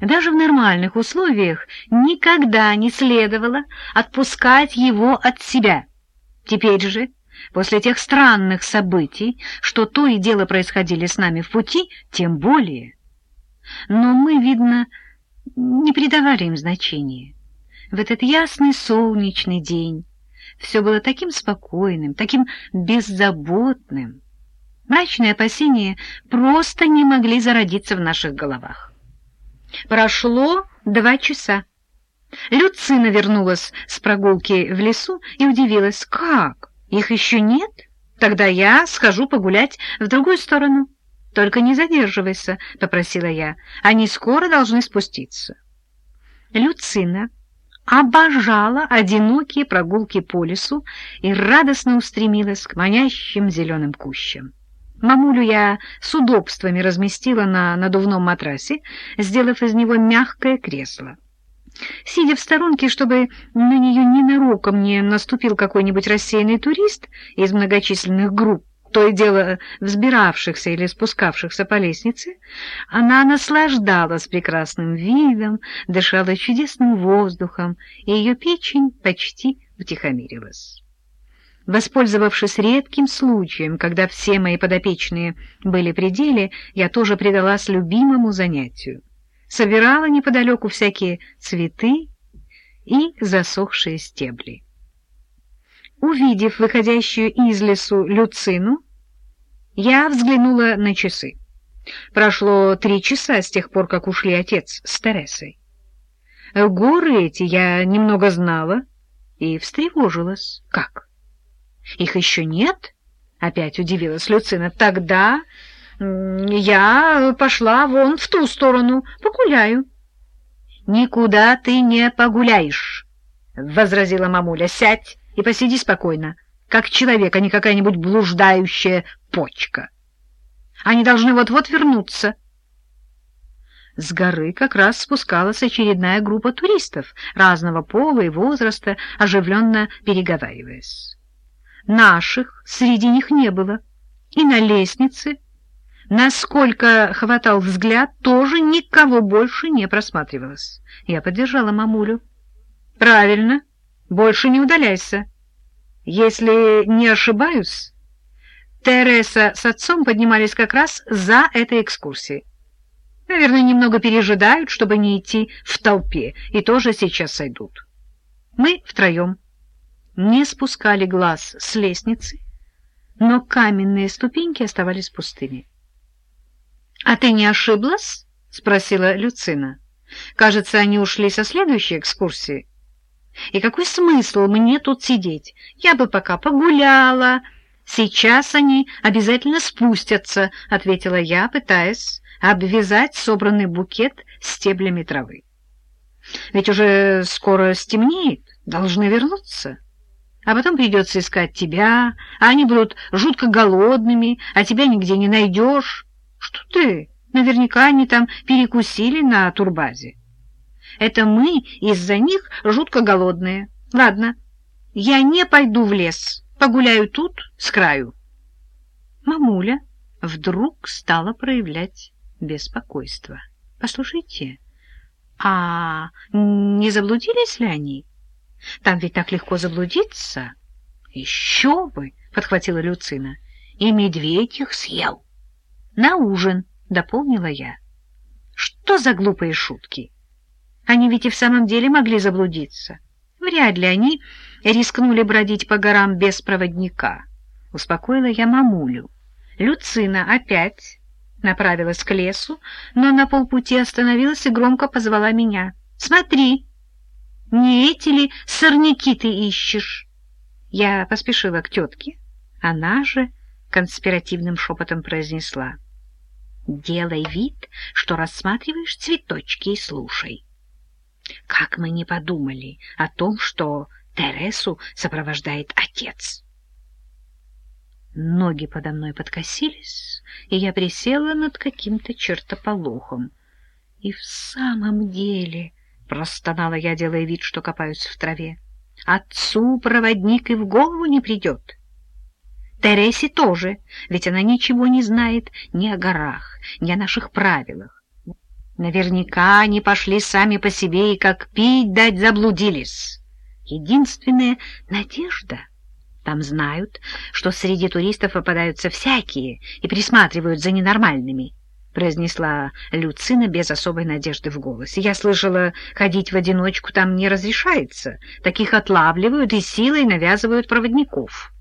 Даже в нормальных условиях никогда не следовало отпускать его от себя. Теперь же, после тех странных событий, что то и дело происходили с нами в пути, тем более. Но мы, видно, не придавали им значения. В этот ясный солнечный день все было таким спокойным, таким беззаботным. Мрачные опасения просто не могли зародиться в наших головах. Прошло два часа. Люцина вернулась с прогулки в лесу и удивилась. «Как? Их еще нет? Тогда я схожу погулять в другую сторону». «Только не задерживайся», — попросила я. «Они скоро должны спуститься». Люцина обожала одинокие прогулки по лесу и радостно устремилась к манящим зеленым кущам. Мамулю я с удобствами разместила на надувном матрасе, сделав из него мягкое кресло. Сидя в сторонке, чтобы на нее ненароком не наступил какой-нибудь рассеянный турист из многочисленных групп, то и дело взбиравшихся или спускавшихся по лестнице, она наслаждалась прекрасным видом, дышала чудесным воздухом, и ее печень почти утихомирилась. Воспользовавшись редким случаем, когда все мои подопечные были при деле, я тоже предалась любимому занятию. Собирала неподалеку всякие цветы и засохшие стебли. Увидев выходящую из лесу Люцину, я взглянула на часы. Прошло три часа с тех пор, как ушли отец с Тересой. Горы эти я немного знала и встревожилась. Как? Их еще нет? Опять удивилась Люцина. Тогда я пошла вон в ту сторону, погуляю. Никуда ты не погуляешь, возразила мамуля. Сядь и посиди спокойно, как человек, а не какая-нибудь блуждающая почка. Они должны вот-вот вернуться. С горы как раз спускалась очередная группа туристов разного пола и возраста, оживленно переговариваясь. Наших среди них не было. И на лестнице, насколько хватал взгляд, тоже никого больше не просматривалось. Я поддержала мамулю. «Правильно, больше не удаляйся. Если не ошибаюсь, Тереса с отцом поднимались как раз за этой экскурсией. Наверное, немного пережидают, чтобы не идти в толпе, и тоже сейчас сойдут. Мы втроем не спускали глаз с лестницы, но каменные ступеньки оставались пустыми. — А ты не ошиблась? — спросила Люцина. — Кажется, они ушли со следующей экскурсии. — И какой смысл мне тут сидеть? Я бы пока погуляла. Сейчас они обязательно спустятся, — ответила я, пытаясь обвязать собранный букет стеблями травы. — Ведь уже скоро стемнеет, должны вернуться. — а потом придется искать тебя, а они будут жутко голодными, а тебя нигде не найдешь. Что ты? Наверняка они там перекусили на турбазе. Это мы из-за них жутко голодные. Ладно, я не пойду в лес, погуляю тут, с краю. Мамуля вдруг стала проявлять беспокойство. Послушайте, а не заблудились ли они? Там ведь так легко заблудиться. — Еще бы! — подхватила Люцина. — И медведь их съел. — На ужин, — дополнила я. — Что за глупые шутки? Они ведь и в самом деле могли заблудиться. Вряд ли они рискнули бродить по горам без проводника. Успокоила я мамулю. Люцина опять направилась к лесу, но на полпути остановилась и громко позвала меня. — Смотри! Не эти ли сорняки ты ищешь? Я поспешила к тетке. Она же конспиративным шепотом произнесла. Делай вид, что рассматриваешь цветочки и слушай. Как мы не подумали о том, что Тересу сопровождает отец. Ноги подо мной подкосились, и я присела над каким-то чертополохом. И в самом деле Простонала я, делая вид, что копаюсь в траве. Отцу проводник и в голову не придет. Тересе тоже, ведь она ничего не знает ни о горах, ни о наших правилах. Наверняка они пошли сами по себе и как пить дать заблудились. Единственная надежда. Там знают, что среди туристов попадаются всякие и присматривают за ненормальными, произнесла Люцина без особой надежды в голосе. Я слышала, ходить в одиночку там не разрешается. Таких отлавливают и силой навязывают проводников.